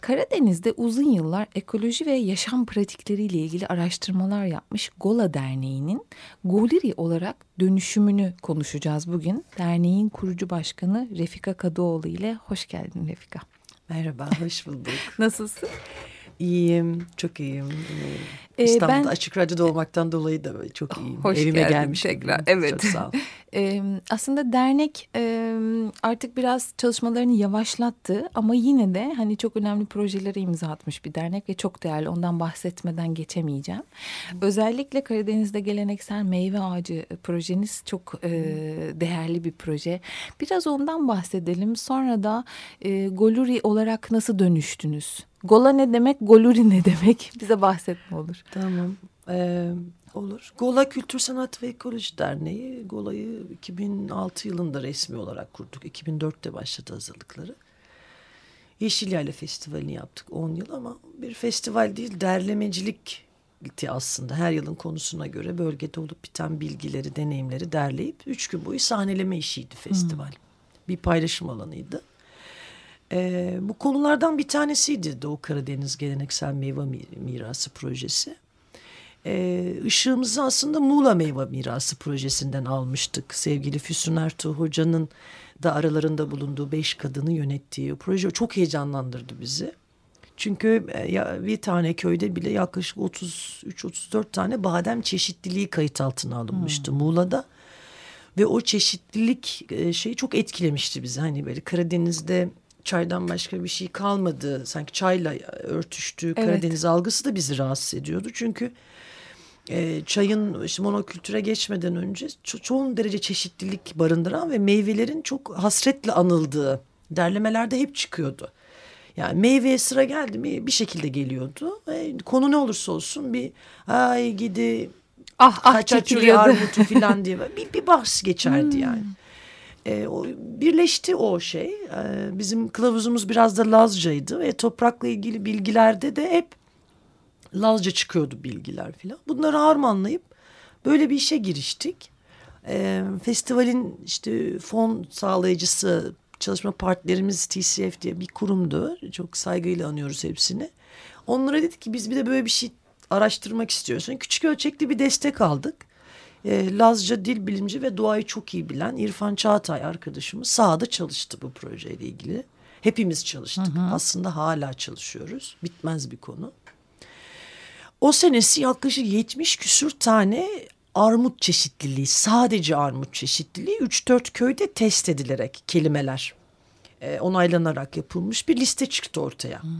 Karadeniz'de uzun yıllar ekoloji ve yaşam pratikleriyle ilgili araştırmalar yapmış Gola Derneği'nin Goliri olarak dönüşümünü konuşacağız bugün. Derneğin kurucu başkanı Refika Kadıoğlu ile hoş geldin Refika. Merhaba, hoş bulduk. Nasılsın? İyiyim, çok iyiyim. Ee, İstanbul'da ben, açık radyoda olmaktan dolayı da çok iyiyim. Hoş Evime geldin gelmişim. tekrar. Evet. Çok sağ ol. ee, aslında dernek e, artık biraz çalışmalarını yavaşlattı ama yine de hani çok önemli projelere imza atmış bir dernek ve çok değerli. Ondan bahsetmeden geçemeyeceğim. Özellikle Karadeniz'de geleneksel meyve ağacı projeniz çok e, değerli bir proje. Biraz ondan bahsedelim. Sonra da e, Goluri olarak nasıl dönüştünüz? Gola ne demek, Goluri ne demek? Bize bahsetme olur. Tamam. Ee, olur. Gola Kültür Sanat ve Ekoloji Derneği Gola'yı 2006 yılında resmi olarak kurduk. 2004'te başladı hazırlıkları. Yeşil Yayla Festivali'ni yaptık 10 yıl ama bir festival değil derlemecilik aslında her yılın konusuna göre bölgede olup biten bilgileri, deneyimleri derleyip üç gün boyu sahneleme işiydi festival. Hmm. Bir paylaşım alanıydı. Ee, bu konulardan bir tanesiydi Doğu Karadeniz Geleneksel Meyve Mirası projesi. Ee, ışığımızı aslında Muğla Meyve Mirası projesinden almıştık. Sevgili Füsun Ertuğ Hoca'nın da aralarında bulunduğu beş kadını yönettiği o proje çok heyecanlandırdı bizi. Çünkü e, bir tane köyde bile yaklaşık 33-34 tane badem çeşitliliği kayıt altına alınmıştı hmm. Muğla'da. Ve o çeşitlilik e, şeyi çok etkilemişti bizi. Hani böyle Karadeniz'de çaydan başka bir şey kalmadı. Sanki çayla örtüştüğü evet. Karadeniz algısı da bizi rahatsız ediyordu. Çünkü e, çayın işte monokültüre geçmeden önce ço çoğun derece çeşitlilik barındıran ve meyvelerin çok hasretle anıldığı derlemelerde hep çıkıyordu. Yani meyveye sıra geldi mi bir şekilde geliyordu. E, konu ne olursa olsun bir ay gidi ah ah çekiliyordu. armutu falan diye bir, bir bahs geçerdi hmm. yani. E, o, birleşti o şey. E, bizim kılavuzumuz biraz da Lazcaydı ve toprakla ilgili bilgilerde de hep Lazca çıkıyordu bilgiler filan. Bunları harmanlayıp böyle bir işe giriştik. E, festivalin işte fon sağlayıcısı çalışma partnerimiz TCF diye bir kurumdu. Çok saygıyla anıyoruz hepsini. Onlara dedik ki biz bir de böyle bir şey araştırmak istiyorsun. Küçük ölçekli bir destek aldık e, Lazca dil bilimci ve doğayı çok iyi bilen İrfan Çağatay arkadaşımız sahada çalıştı bu projeyle ilgili. Hepimiz çalıştık. Hı hı. Aslında hala çalışıyoruz. Bitmez bir konu. O senesi yaklaşık 70 küsür tane armut çeşitliliği, sadece armut çeşitliliği 3-4 köyde test edilerek kelimeler e, onaylanarak yapılmış bir liste çıktı ortaya. Hmm.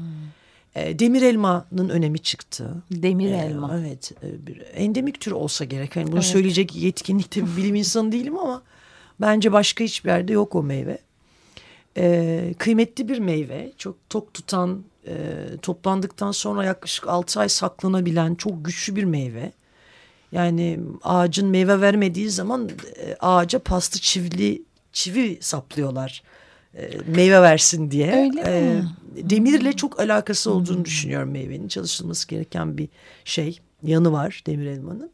E, demir elmanın önemi çıktı. Demir e, elma. Evet. E, bir endemik tür olsa gerek. Yani bunu evet. söyleyecek yetkinlikte bir bilim insanı değilim ama bence başka hiçbir yerde yok o meyve. E, kıymetli bir meyve. Çok tok tutan, e, toplandıktan sonra yaklaşık altı ay saklanabilen çok güçlü bir meyve. Yani ağacın meyve vermediği zaman e, ağaca pastı çivili çivi saplıyorlar e, meyve versin diye. Öyle e, mi? Demirle çok alakası olduğunu hmm. düşünüyorum meyvenin. Çalışılması gereken bir şey, yanı var demir elmanın.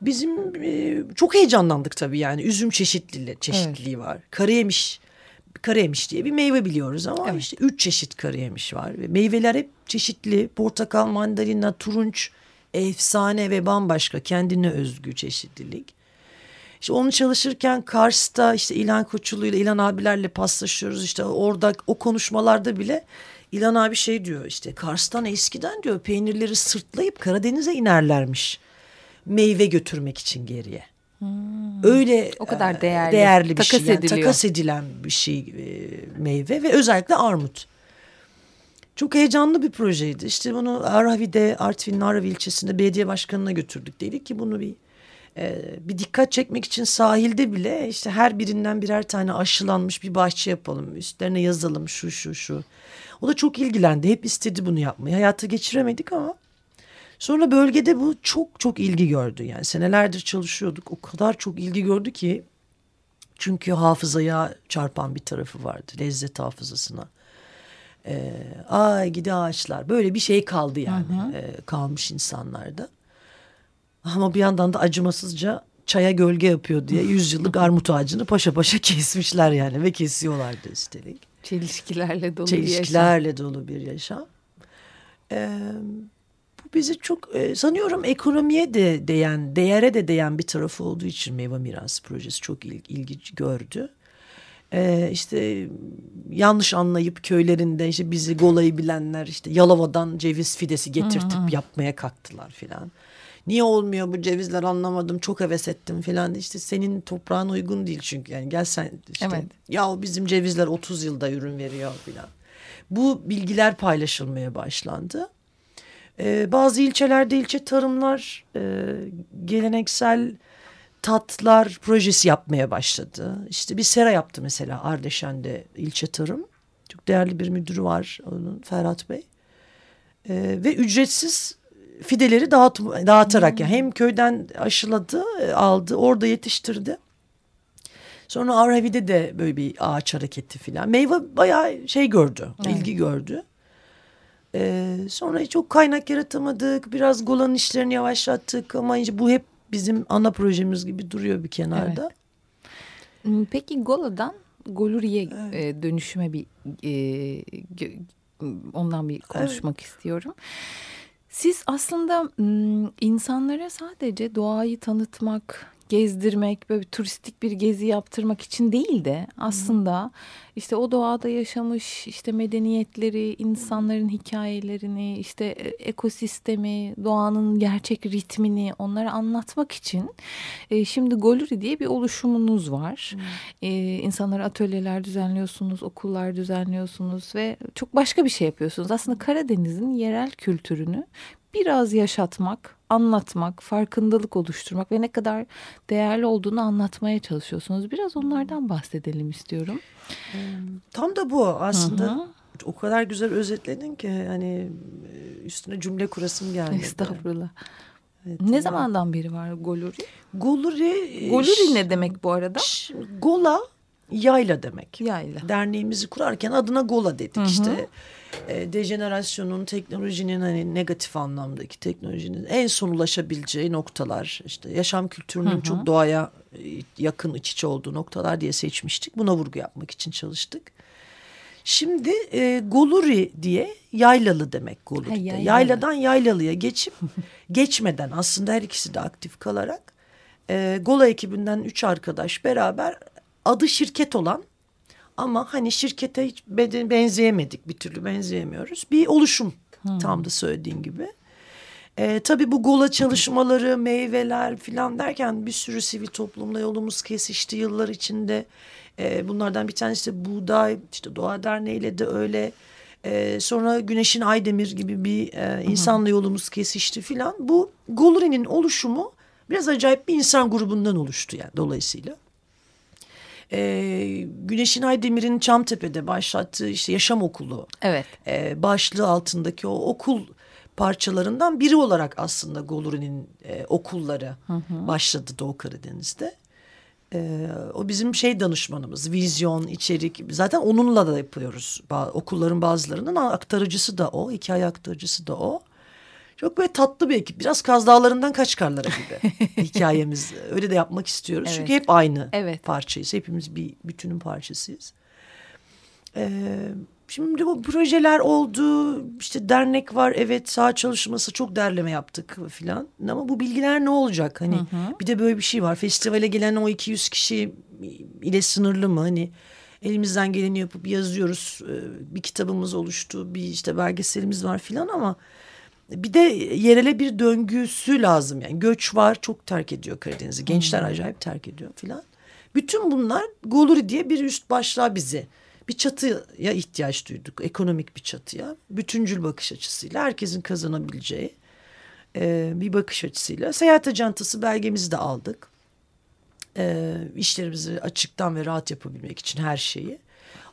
Bizim e, çok heyecanlandık tabii yani üzüm çeşitliliği, çeşitliliği evet. var. Karayemiş, karayemiş diye bir meyve biliyoruz ama evet. işte üç çeşit karayemiş var. Ve meyveler hep çeşitli. Portakal, mandalina, turunç, efsane ve bambaşka kendine özgü çeşitlilik. İşte onu çalışırken Kars'ta işte İlhan Koçulu ile İlhan abilerle paslaşıyoruz. İşte orada o konuşmalarda bile İlhan abi şey diyor işte Kars'tan eskiden diyor peynirleri sırtlayıp Karadeniz'e inerlermiş. Meyve götürmek için geriye. Hmm. Öyle o kadar e, değerli, değerli bir takas şey. Yani, takas edilen bir şey e, meyve ve özellikle armut. Çok heyecanlı bir projeydi. İşte bunu Arhavi'de Artvin'in Arhavi ilçesinde belediye başkanına götürdük. Dedik ki bunu bir e, bir dikkat çekmek için sahilde bile işte her birinden birer tane aşılanmış bir bahçe yapalım. Üstlerine yazalım şu şu şu. O da çok ilgilendi. Hep istedi bunu yapmayı. Hayata geçiremedik ama Sonra bölgede bu çok çok ilgi gördü. Yani senelerdir çalışıyorduk. O kadar çok ilgi gördü ki çünkü hafızaya çarpan bir tarafı vardı. Lezzet hafızasına. Ee, ay gidi ağaçlar. Böyle bir şey kaldı yani. Hı hı. Ee, kalmış insanlarda. Ama bir yandan da acımasızca çaya gölge yapıyor diye yüzyıllık armut ağacını paşa paşa kesmişler yani ve kesiyorlardı üstelik. Çelişkilerle dolu Çelişkilerle bir yaşam. dolu bir yaşam. Ee, bu bizi çok e, sanıyorum ekonomiye de değen, değere de değen bir tarafı olduğu için Meyve Mirası projesi çok il, ilgi gördü. Ee, işte yanlış anlayıp köylerinde işte bizi Gola'yı bilenler işte Yalova'dan ceviz fidesi getirtip yapmaya kalktılar filan. Niye olmuyor bu cevizler anlamadım çok heves ettim filan işte senin toprağın uygun değil çünkü yani gel sen işte evet. ya bizim cevizler 30 yılda ürün veriyor filan. Bu bilgiler paylaşılmaya başlandı. Ee, bazı ilçelerde ilçe tarımlar e, geleneksel tatlar projesi yapmaya başladı. İşte bir sera yaptı mesela Ardeşen'de ilçe tarım. Çok değerli bir müdürü var onun Ferhat Bey. Ee, ve ücretsiz fideleri dağıt, dağıtarak hmm. yani hem köyden aşıladı, e, aldı, orada yetiştirdi. Sonra Avravi'de de böyle bir ağaç hareketi filan. Meyve bayağı şey gördü, evet. ilgi gördü. Ee, sonra çok kaynak yaratamadık. Biraz Golan'ın işlerini yavaşlattık ama işte bu hep bizim ana projemiz gibi duruyor bir kenarda. Evet. Hmm, peki Gola'dan Goluri'ye evet. E, dönüşüme bir e, ondan bir konuşmak evet. istiyorum. Siz aslında insanlara sadece doğayı tanıtmak, gezdirmek, böyle bir turistik bir gezi yaptırmak için değil de aslında işte o doğada yaşamış işte medeniyetleri, insanların hikayelerini, işte e, ekosistemi, doğanın gerçek ritmini onlara anlatmak için e, şimdi Goluri diye bir oluşumunuz var. Hmm. E, insanlara atölyeler düzenliyorsunuz, okullar düzenliyorsunuz ve çok başka bir şey yapıyorsunuz. Aslında Karadeniz'in yerel kültürünü biraz yaşatmak, anlatmak, farkındalık oluşturmak ve ne kadar değerli olduğunu anlatmaya çalışıyorsunuz. Biraz onlardan bahsedelim istiyorum. Tam da bu aslında. Hı hı. O kadar güzel özetledin ki hani üstüne cümle kurasım geldi. Estağfurullah. Evet, ne zamandan beri var Goluri? Goluri. Goluri ne demek bu arada? Gola yayla demek. Yayla. Derneğimizi kurarken adına Gola dedik hı hı. işte e, dejenerasyonun, teknolojinin hani negatif anlamdaki teknolojinin en son ulaşabileceği noktalar, işte yaşam kültürünün hı hı. çok doğaya e, yakın iç içe olduğu noktalar diye seçmiştik. Buna vurgu yapmak için çalıştık. Şimdi e, Goluri diye yaylalı demek Goluri. Ha, yaylalı. Yayladan yaylalıya geçip geçmeden aslında her ikisi de aktif kalarak e, Gola ekibinden üç arkadaş beraber adı şirket olan ama hani şirkete hiç benzeyemedik bir türlü benzeyemiyoruz. Bir oluşum hmm. tam da söylediğin gibi. Ee, tabii bu gola çalışmaları, meyveler filan derken bir sürü sivil toplumla yolumuz kesişti yıllar içinde. Ee, bunlardan bir tanesi de Buğday, işte Doğa Derneği ile de öyle. Ee, sonra Güneş'in Aydemir gibi bir e, insanla yolumuz kesişti filan. Bu Goluri'nin oluşumu biraz acayip bir insan grubundan oluştu yani dolayısıyla e, Güneşin Aydemir'in Çamtepe'de başlattığı işte yaşam okulu evet. e, başlığı altındaki o okul parçalarından biri olarak aslında Goluri'nin e, okulları hı hı. başladı Doğu Karadeniz'de. Ee, o bizim şey danışmanımız, vizyon, içerik. Zaten onunla da yapıyoruz. Ba okulların bazılarının aktarıcısı da o, hikaye aktarıcısı da o. Çok böyle tatlı bir ekip. Biraz Kaz Dağları'ndan Kaçkarlara gibi hikayemiz. Öyle de yapmak istiyoruz. Evet. Çünkü hep aynı evet. parçayız. Hepimiz bir bütünün parçasıyız. Ee, şimdi bu projeler oldu. İşte dernek var. Evet sağ çalışması çok derleme yaptık filan. Ama bu bilgiler ne olacak? Hani hı hı. bir de böyle bir şey var. Festivale gelen o 200 kişi ile sınırlı mı? Hani elimizden geleni yapıp yazıyoruz. Ee, bir kitabımız oluştu. Bir işte belgeselimiz var filan ama bir de yerele bir döngüsü lazım yani göç var çok terk ediyor Karadeniz'i gençler hmm. acayip terk ediyor filan. Bütün bunlar Goluri diye bir üst başlığa bizi bir çatıya ihtiyaç duyduk ekonomik bir çatıya bütüncül bakış açısıyla herkesin kazanabileceği e, bir bakış açısıyla seyahat acentası belgemizi de aldık. E, işlerimizi açıktan ve rahat yapabilmek için her şeyi.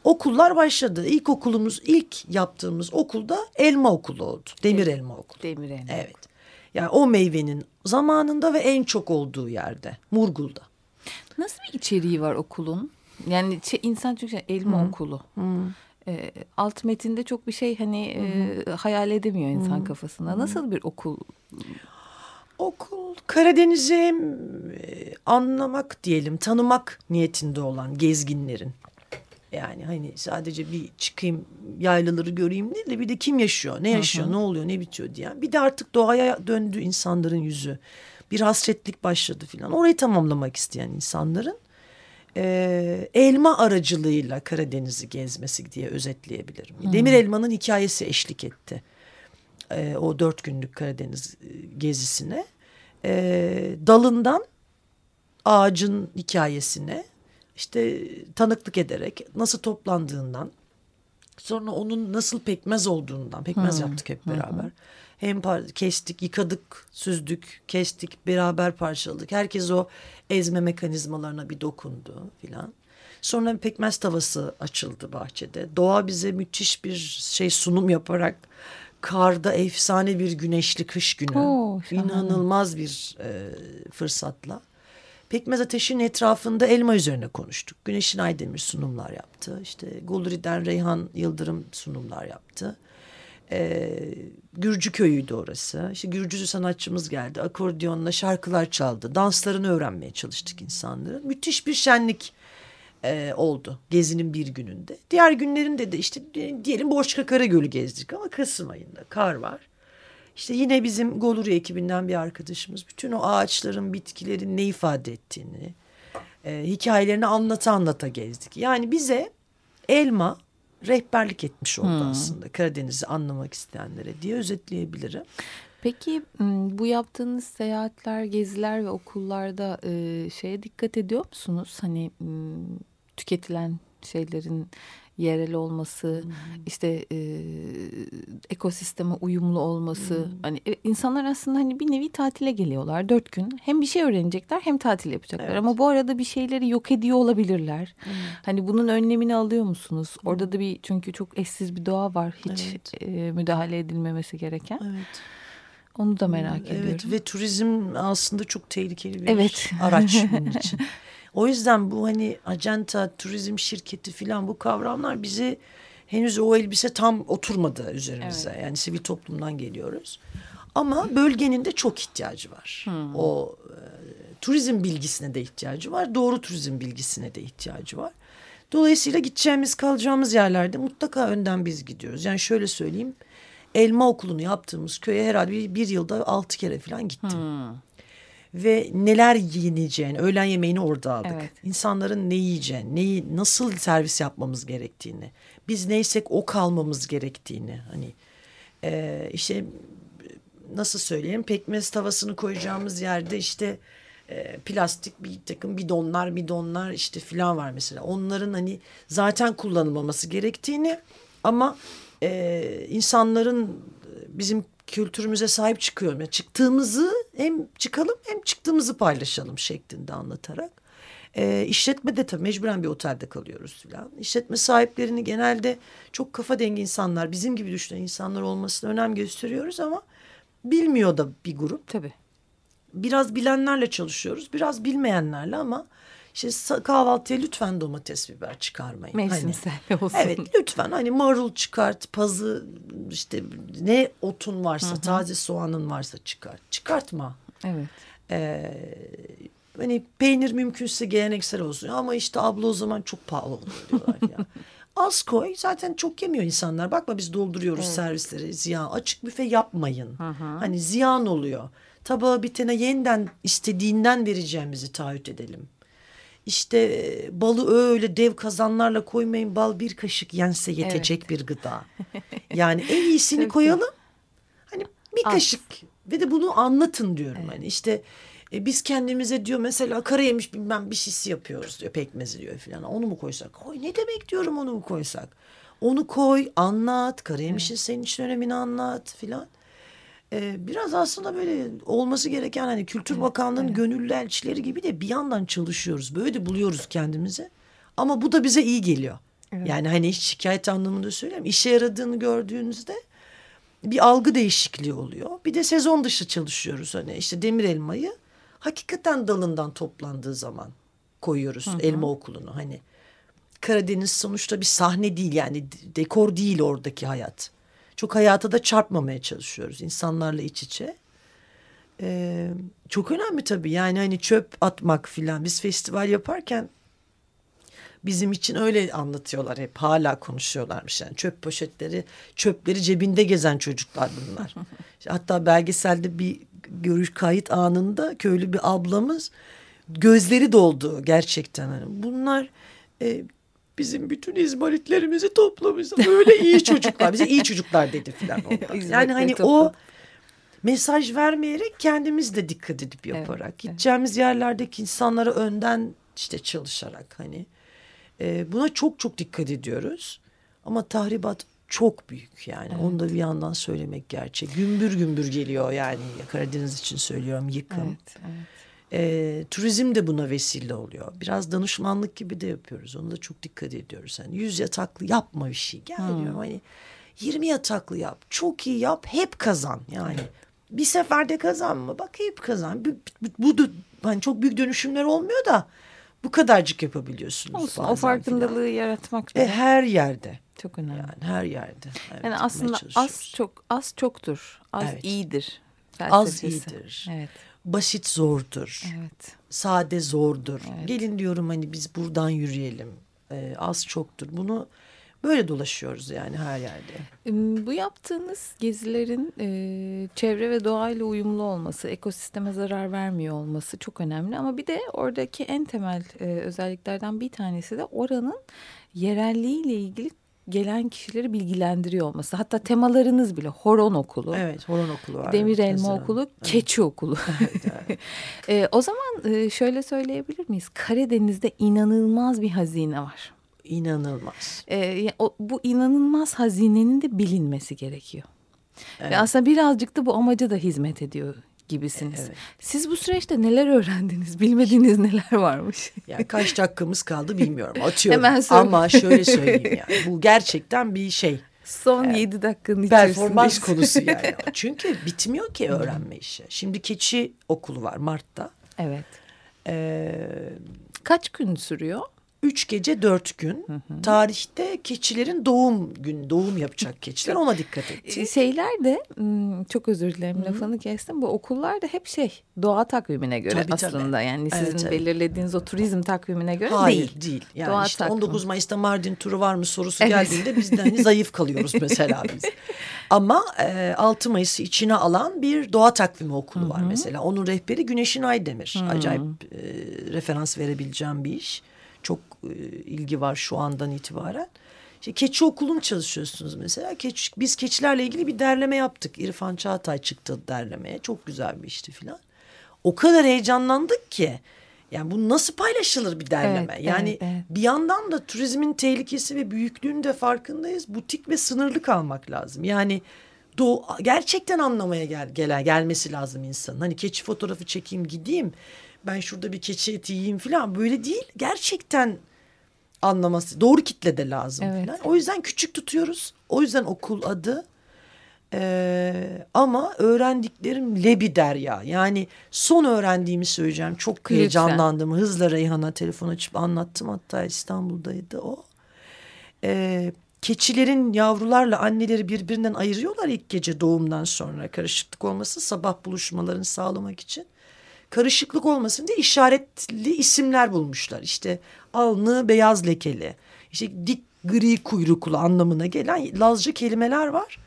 Okullar başladı. İlk okulumuz ilk yaptığımız okulda elma okulu oldu. Demir elma okulu. Demir elma. Evet. Yani o meyvenin zamanında ve en çok olduğu yerde. Murgul'da. Nasıl bir içeriği var okulun? Yani şey, insan çünkü elma Hı. okulu. Hı. E, alt metinde çok bir şey hani e, hayal edemiyor insan Hı. kafasında. Nasıl bir okul? Okul Karadeniz'i e, anlamak diyelim, tanımak niyetinde olan gezginlerin. Yani hani sadece bir çıkayım yaylaları göreyim değil de bir de kim yaşıyor, ne yaşıyor, hı hı. ne oluyor, ne bitiyor diyen. Bir de artık doğaya döndü insanların yüzü. Bir hasretlik başladı filan. Orayı tamamlamak isteyen insanların e, elma aracılığıyla Karadeniz'i gezmesi diye özetleyebilirim. Hı. Demir Elma'nın hikayesi eşlik etti. E, o dört günlük Karadeniz gezisine. E, dalından ağacın hikayesine işte tanıklık ederek nasıl toplandığından sonra onun nasıl pekmez olduğundan pekmez hmm. yaptık hep beraber. Hmm. Hem kestik, yıkadık, süzdük, kestik, beraber parçaladık. Herkes o ezme mekanizmalarına bir dokundu filan. Sonra bir pekmez tavası açıldı bahçede. Doğa bize müthiş bir şey sunum yaparak karda efsane bir güneşli kış günü. Oo, inanılmaz bir e, fırsatla Pekmez Ateşi'nin etrafında elma üzerine konuştuk. Güneşin Aydemir sunumlar yaptı. İşte Gulri'den Reyhan Yıldırım sunumlar yaptı. Ee, Gürcü köyüydü orası. İşte Gürcü sanatçımız geldi. Akordiyonla şarkılar çaldı. Danslarını öğrenmeye çalıştık insanların. Müthiş bir şenlik e, oldu gezinin bir gününde. Diğer günlerinde de işte diyelim Borçka Karagöl'ü gezdik ama Kasım ayında kar var. İşte yine bizim Goluri ekibinden bir arkadaşımız bütün o ağaçların, bitkilerin ne ifade ettiğini, e, hikayelerini anlata anlata gezdik. Yani bize elma rehberlik etmiş oldu hmm. aslında Karadeniz'i anlamak isteyenlere diye özetleyebilirim. Peki bu yaptığınız seyahatler, geziler ve okullarda e, şeye dikkat ediyor musunuz? Hani tüketilen şeylerin yerel olması, hmm. işte e, ekosisteme uyumlu olması. Hmm. Hani e, insanlar aslında hani bir nevi tatile geliyorlar dört gün. Hem bir şey öğrenecekler hem tatil yapacaklar. Evet. Ama bu arada bir şeyleri yok ediyor olabilirler. Hmm. Hani bunun önlemini alıyor musunuz? Hmm. Orada da bir çünkü çok eşsiz bir doğa var. Hiç evet. e, müdahale edilmemesi gereken. Evet. Onu da merak evet, ediyorum. Evet ve turizm aslında çok tehlikeli bir evet. araç bunun için. O yüzden bu hani acenta, turizm şirketi filan bu kavramlar bize henüz o elbise tam oturmadı üzerimize. Evet. Yani sivil toplumdan geliyoruz. Ama bölgenin de çok ihtiyacı var. Hmm. O e, turizm bilgisine de ihtiyacı var. Doğru turizm bilgisine de ihtiyacı var. Dolayısıyla gideceğimiz kalacağımız yerlerde mutlaka önden biz gidiyoruz. Yani şöyle söyleyeyim. Elma okulunu yaptığımız köye herhalde bir, bir yılda altı kere falan gittim. Hmm ve neler yiyeceğini, öğlen yemeğini orada aldık. Evet. İnsanların ne yiyeceğini, neyi nasıl servis yapmamız gerektiğini, biz neysek o kalmamız gerektiğini hani e, işte nasıl söyleyeyim pekmez tavasını koyacağımız yerde işte e, plastik bir takım bidonlar bidonlar işte filan var mesela. Onların hani zaten kullanılmaması gerektiğini ama e, insanların bizim kültürümüze sahip çıkıyorum. Yani çıktığımızı hem çıkalım hem çıktığımızı paylaşalım şeklinde anlatarak. E, işletme de tabii mecburen bir otelde kalıyoruz falan. İşletme sahiplerini genelde çok kafa dengi insanlar, bizim gibi düşünen insanlar olmasına önem gösteriyoruz ama bilmiyor da bir grup. Tabii. Biraz bilenlerle çalışıyoruz, biraz bilmeyenlerle ama işte kahvaltıya lütfen domates biber çıkarmayın. Mevsimsel hani, olsun. Evet lütfen hani marul çıkart, pazı işte ne otun varsa, Hı -hı. taze soğanın varsa çıkart. Çıkartma. Evet. Ee, hani peynir mümkünse geleneksel olsun ama işte abla o zaman çok pahalı oluyor diyorlar ya. Az koy zaten çok yemiyor insanlar. Bakma biz dolduruyoruz evet. servisleri ziyan. Açık büfe yapmayın. Hı hı. Hani ziyan oluyor. Tabağı bitene yeniden istediğinden vereceğimizi taahhüt edelim. İşte e, balı öyle dev kazanlarla koymayın. Bal bir kaşık yense yetecek evet. bir gıda. Yani en iyisini koyalım. Hani bir Az. kaşık ve de bunu anlatın diyorum. Evet. Hani işte e, biz kendimize diyor mesela kara yemiş bilmem bir şişi yapıyoruz diyor pekmezi diyor falan. Onu mu koysak? Koy ne demek diyorum onu mu koysak? Onu koy anlat. Kara yemişin evet. senin için önemini anlat filan e, biraz aslında böyle olması gereken hani Kültür Bakanlığı'nın evet. gönüllü elçileri gibi de bir yandan çalışıyoruz. Böyle de buluyoruz kendimizi. Ama bu da bize iyi geliyor. Evet. Yani hani hiç şikayet anlamında söyleyeyim. İşe yaradığını gördüğünüzde bir algı değişikliği oluyor. Bir de sezon dışı çalışıyoruz hani işte demir elmayı hakikaten dalından toplandığı zaman koyuyoruz hı hı. elma okulunu hani. Karadeniz sonuçta bir sahne değil yani dekor değil oradaki hayat. Çok hayata da çarpmamaya çalışıyoruz insanlarla iç içe. Ee, çok önemli tabii yani hani çöp atmak filan biz festival yaparken bizim için öyle anlatıyorlar hep hala konuşuyorlarmış yani çöp poşetleri çöpleri cebinde gezen çocuklar bunlar. Hatta belgeselde bir görüş kayıt anında köylü bir ablamız gözleri doldu gerçekten. Yani bunlar e, bizim bütün izmaritlerimizi toplamış. Böyle iyi çocuklar. Bize iyi çocuklar dedi filan. yani hani o mesaj vermeyerek kendimiz de dikkat edip yaparak. Evet, gideceğimiz evet. yerlerdeki insanlara önden işte çalışarak hani. E, buna çok çok dikkat ediyoruz. Ama tahribat çok büyük yani. Evet. Onu da bir yandan söylemek gerçek. Gümbür gümbür geliyor yani Karadeniz için söylüyorum yıkım. Evet, evet. E, turizm de buna vesile oluyor. Biraz danışmanlık gibi de yapıyoruz. Onu da çok dikkat ediyoruz. Yani yüz yataklı yapma bir şey. Gel hmm. diyorum hani 20 yataklı yap. Çok iyi yap. Hep kazan yani. Bir seferde kazanma. Bak hep kazan. Bu, bu, bu hani çok büyük dönüşümler olmuyor da bu kadarcık yapabiliyorsunuz. Olsun, o farkındalığı falan. yaratmak. E, her yerde. Çok önemli. Yani her yerde. Evet, yani aslında az çok az çoktur. Az evet. iyidir. Az iyidir. Evet. Basit zordur. Evet. Sade zordur. Evet. Gelin diyorum hani biz buradan yürüyelim. Ee, az çoktur. Bunu böyle dolaşıyoruz yani her yerde. Bu yaptığınız gezilerin e, çevre ve doğayla uyumlu olması, ekosisteme zarar vermiyor olması çok önemli. Ama bir de oradaki en temel e, özelliklerden bir tanesi de oranın yerelliğiyle ilgili gelen kişileri bilgilendiriyor olması. Hatta temalarınız bile horon okulu. Evet horon okulu var. Demir elma mesela. okulu, evet. keçi okulu. Evet, evet. e, o zaman e, şöyle söyleyebilir miyiz? Karadeniz'de inanılmaz bir hazine var. İnanılmaz. E, o, bu inanılmaz hazinenin de bilinmesi gerekiyor. Evet. Ve aslında birazcık da bu amaca da hizmet ediyor gibisiniz. Evet. Siz bu süreçte neler öğrendiniz? Bilmediğiniz neler varmış? Yani kaç dakikamız kaldı bilmiyorum. Atıyorum. Hemen Ama şöyle söyleyeyim yani. Bu gerçekten bir şey. Son yani, yedi dakikanın içerisinde. Performans konusu yani. Çünkü bitmiyor ki öğrenme işi. Şimdi keçi okulu var Mart'ta. Evet. Ee, Kaç gün sürüyor? Üç gece dört gün hı hı. tarihte keçilerin doğum gün doğum yapacak keçiler ona dikkat etti. E, şeyler de çok özür dilerim hı. lafını kestim bu okullar da hep şey doğa takvimine göre tabii, aslında tabii. yani sizin evet, belirlediğiniz o turizm takvimine göre Hayır, değil. değil. Yani doğa işte takvim. 19 Mayıs'ta Mardin turu var mı sorusu evet. geldiğinde biz de hani zayıf kalıyoruz mesela biz. Ama e, 6 Mayıs'ı içine alan bir doğa takvimi okulu hı hı. var mesela. Onun rehberi Güneşin Aydemir. Hı. Acayip e, referans verebileceğim bir iş çok e, ilgi var şu andan itibaren. İşte keçi okulun çalışıyorsunuz mesela. Keç, biz keçilerle ilgili bir derleme yaptık. İrfan Çağatay çıktı derlemeye. Çok güzel bir işti filan. O kadar heyecanlandık ki. Yani bu nasıl paylaşılır bir derleme? Evet, yani evet, evet. bir yandan da turizmin tehlikesi ve büyüklüğünün de farkındayız. Butik ve sınırlı kalmak lazım. Yani do gerçekten anlamaya gel, gel gelmesi lazım insanın. Hani keçi fotoğrafı çekeyim gideyim ben şurada bir keçi eti yiyeyim falan böyle değil. Gerçekten anlaması doğru kitlede lazım evet. falan. O yüzden küçük tutuyoruz. O yüzden okul adı. Ee, ama öğrendiklerim lebi derya. Yani son öğrendiğimi söyleyeceğim. Çok Lütfen. heyecanlandım. Hızla Reyhan'a telefon açıp anlattım. Hatta İstanbul'daydı o. Ee, keçilerin yavrularla anneleri birbirinden ayırıyorlar ilk gece doğumdan sonra. Karışıklık olmasın sabah buluşmalarını sağlamak için karışıklık olmasın diye işaretli isimler bulmuşlar. İşte alnı beyaz lekeli, işte dik gri kuyruklu anlamına gelen Lazca kelimeler var.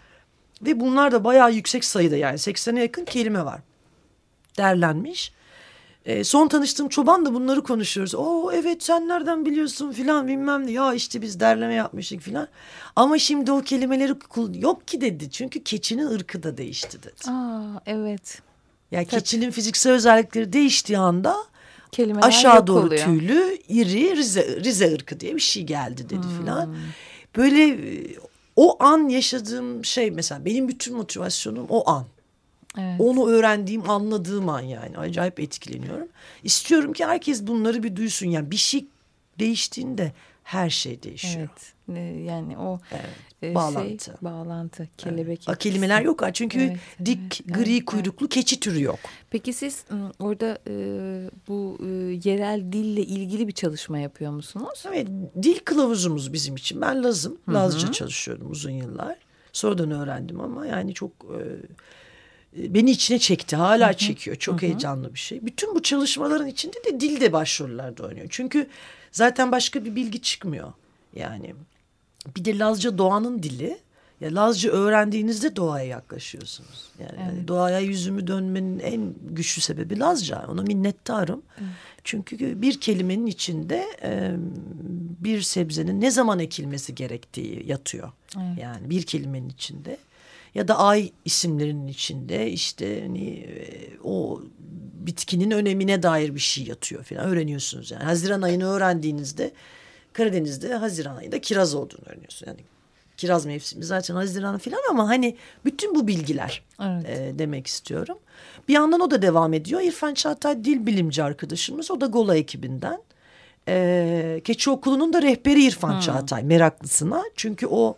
Ve bunlar da bayağı yüksek sayıda yani 80'e yakın kelime var. Derlenmiş. E, son tanıştığım çoban da bunları konuşuyoruz. Oo evet sen nereden biliyorsun filan bilmem ne. Ya işte biz derleme yapmıştık filan. Ama şimdi o kelimeleri yok ki dedi. Çünkü keçinin ırkı da değişti dedi. Aa evet. Yani Tabii. keçinin fiziksel özellikleri değiştiği anda Kelimeler aşağı doğru oluyor. tüylü, iri Rize, Rize ırkı diye bir şey geldi dedi hmm. filan. Böyle o an yaşadığım şey mesela benim bütün motivasyonum o an. Evet. Onu öğrendiğim, anladığım an yani. Acayip etkileniyorum. İstiyorum ki herkes bunları bir duysun. Yani bir şey değiştiğinde her şey değişiyor. Evet. Yani o evet. e, bağlantı. Şey, bağlantı, kelebek. Evet. Kelimeler yok çünkü evet, dik evet, gri evet, kuyruklu evet. keçi türü yok. Peki siz orada e, bu e, yerel dille ilgili bir çalışma yapıyor musunuz? Evet, dil kılavuzumuz bizim için. Ben Lazım, Hı -hı. Lazca çalışıyordum uzun yıllar. Sonradan öğrendim ama yani çok e, beni içine çekti. Hala Hı -hı. çekiyor. Çok Hı -hı. heyecanlı bir şey. Bütün bu çalışmaların içinde de dil de başrollerde oynuyor. Çünkü zaten başka bir bilgi çıkmıyor. Yani bir de Lazca doğanın dili. Ya Lazca öğrendiğinizde doğaya yaklaşıyorsunuz. Yani, evet. yani doğaya yüzümü dönmenin en güçlü sebebi Lazca. Ona minnettarım. Evet. Çünkü bir kelimenin içinde e, bir sebzenin ne zaman ekilmesi gerektiği yatıyor. Evet. Yani bir kelimenin içinde ya da ay isimlerinin içinde işte hani o bitkinin önemine dair bir şey yatıyor falan öğreniyorsunuz yani. Haziran ayını öğrendiğinizde Karadeniz'de Haziran ayında kiraz olduğunu öğreniyorsun. Yani kiraz mevsimi zaten Haziran falan ama hani bütün bu bilgiler evet. e, demek istiyorum. Bir yandan o da devam ediyor. İrfan Çağatay dil bilimci arkadaşımız o da Gola ekibinden. E, Keçi Okulu'nun da rehberi İrfan hmm. Çağatay meraklısına. Çünkü o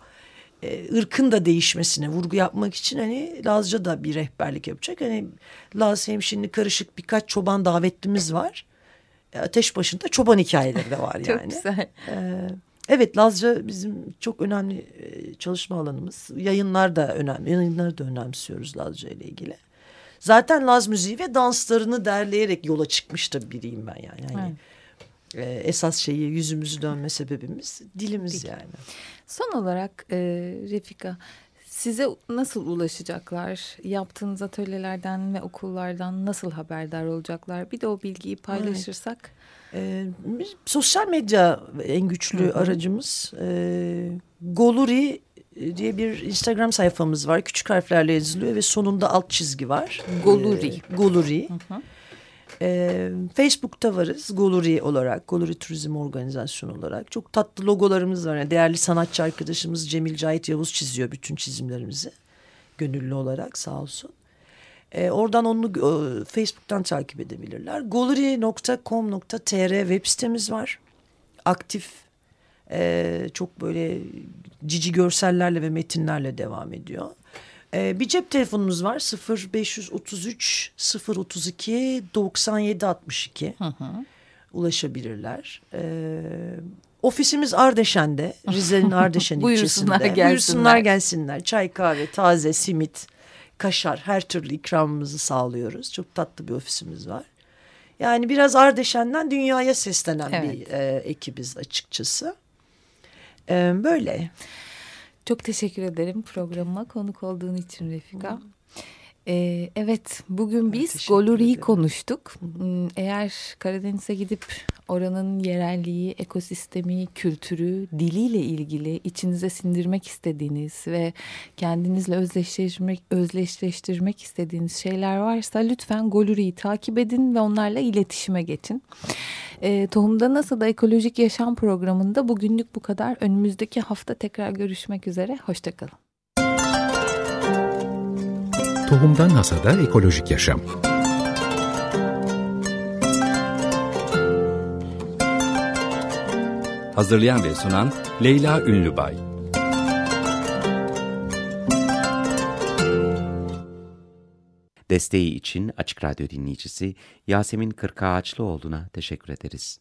e, ırkın da değişmesine vurgu yapmak için hani Lazca da bir rehberlik yapacak. Hani Laz hemşinli karışık birkaç çoban davetlimiz var. Ateş başında çoban hikayeleri de var yani. çok güzel. Ee, evet Lazca bizim çok önemli e, çalışma alanımız. Yayınlar da önemli. Yayınları da önemsiyoruz Lazca ile ilgili. Zaten Laz müziği ve danslarını derleyerek yola çıkmış da biriyim ben yani. yani e, esas şeyi yüzümüzü dönme sebebimiz dilimiz Dil. yani. Son olarak e, Refika Size nasıl ulaşacaklar? Yaptığınız atölyelerden ve okullardan nasıl haberdar olacaklar? Bir de o bilgiyi paylaşırsak. Evet. Ee, sosyal medya en güçlü Hı -hı. aracımız. Ee, Goluri diye bir Instagram sayfamız var. Küçük harflerle yazılıyor ve sonunda alt çizgi var. Goluri. Ee, Goluri. Hı -hı. E, Facebook'ta varız Goluri olarak, Goluri Turizm Organizasyonu olarak. Çok tatlı logolarımız var. Yani değerli sanatçı arkadaşımız Cemil Cahit Yavuz çiziyor bütün çizimlerimizi. Gönüllü olarak sağ olsun. E, oradan onu e, Facebook'tan takip edebilirler. Goluri.com.tr web sitemiz var. Aktif. E, çok böyle cici görsellerle ve metinlerle devam ediyor. Ee, bir cep telefonumuz var 0533 032 97 62 hı hı. ulaşabilirler. Ee, ofisimiz Ardeşen'de Rize'nin Ardeşen Buyursunlar ilçesinde. Gelsinler. Buyursunlar gelsinler. Çay kahve taze simit kaşar her türlü ikramımızı sağlıyoruz. Çok tatlı bir ofisimiz var. Yani biraz Ardeşen'den dünyaya seslenen evet. bir e, ekibiz açıkçası. E, böyle. Çok teşekkür ederim programıma konuk olduğun için Refika. Ee, evet bugün biz Goluri'yi konuştuk. Hmm, eğer Karadeniz'e gidip oranın yerelliği, ekosistemi, kültürü, diliyle ilgili içinize sindirmek istediğiniz ve kendinizle özdeşleştirmek, özdeşleştirmek istediğiniz şeyler varsa lütfen Goluri'yi takip edin ve onlarla iletişime geçin. E, Tohumda NASA'da Ekolojik Yaşam programında bugünlük bu kadar. Önümüzdeki hafta tekrar görüşmek üzere. Hoşçakalın. Tohumdan Nasa'da Ekolojik Yaşam Hazırlayan ve sunan Leyla Ünlübay Desteği için Açık Radyo dinleyicisi Yasemin Kırkağaçlıoğlu'na teşekkür ederiz.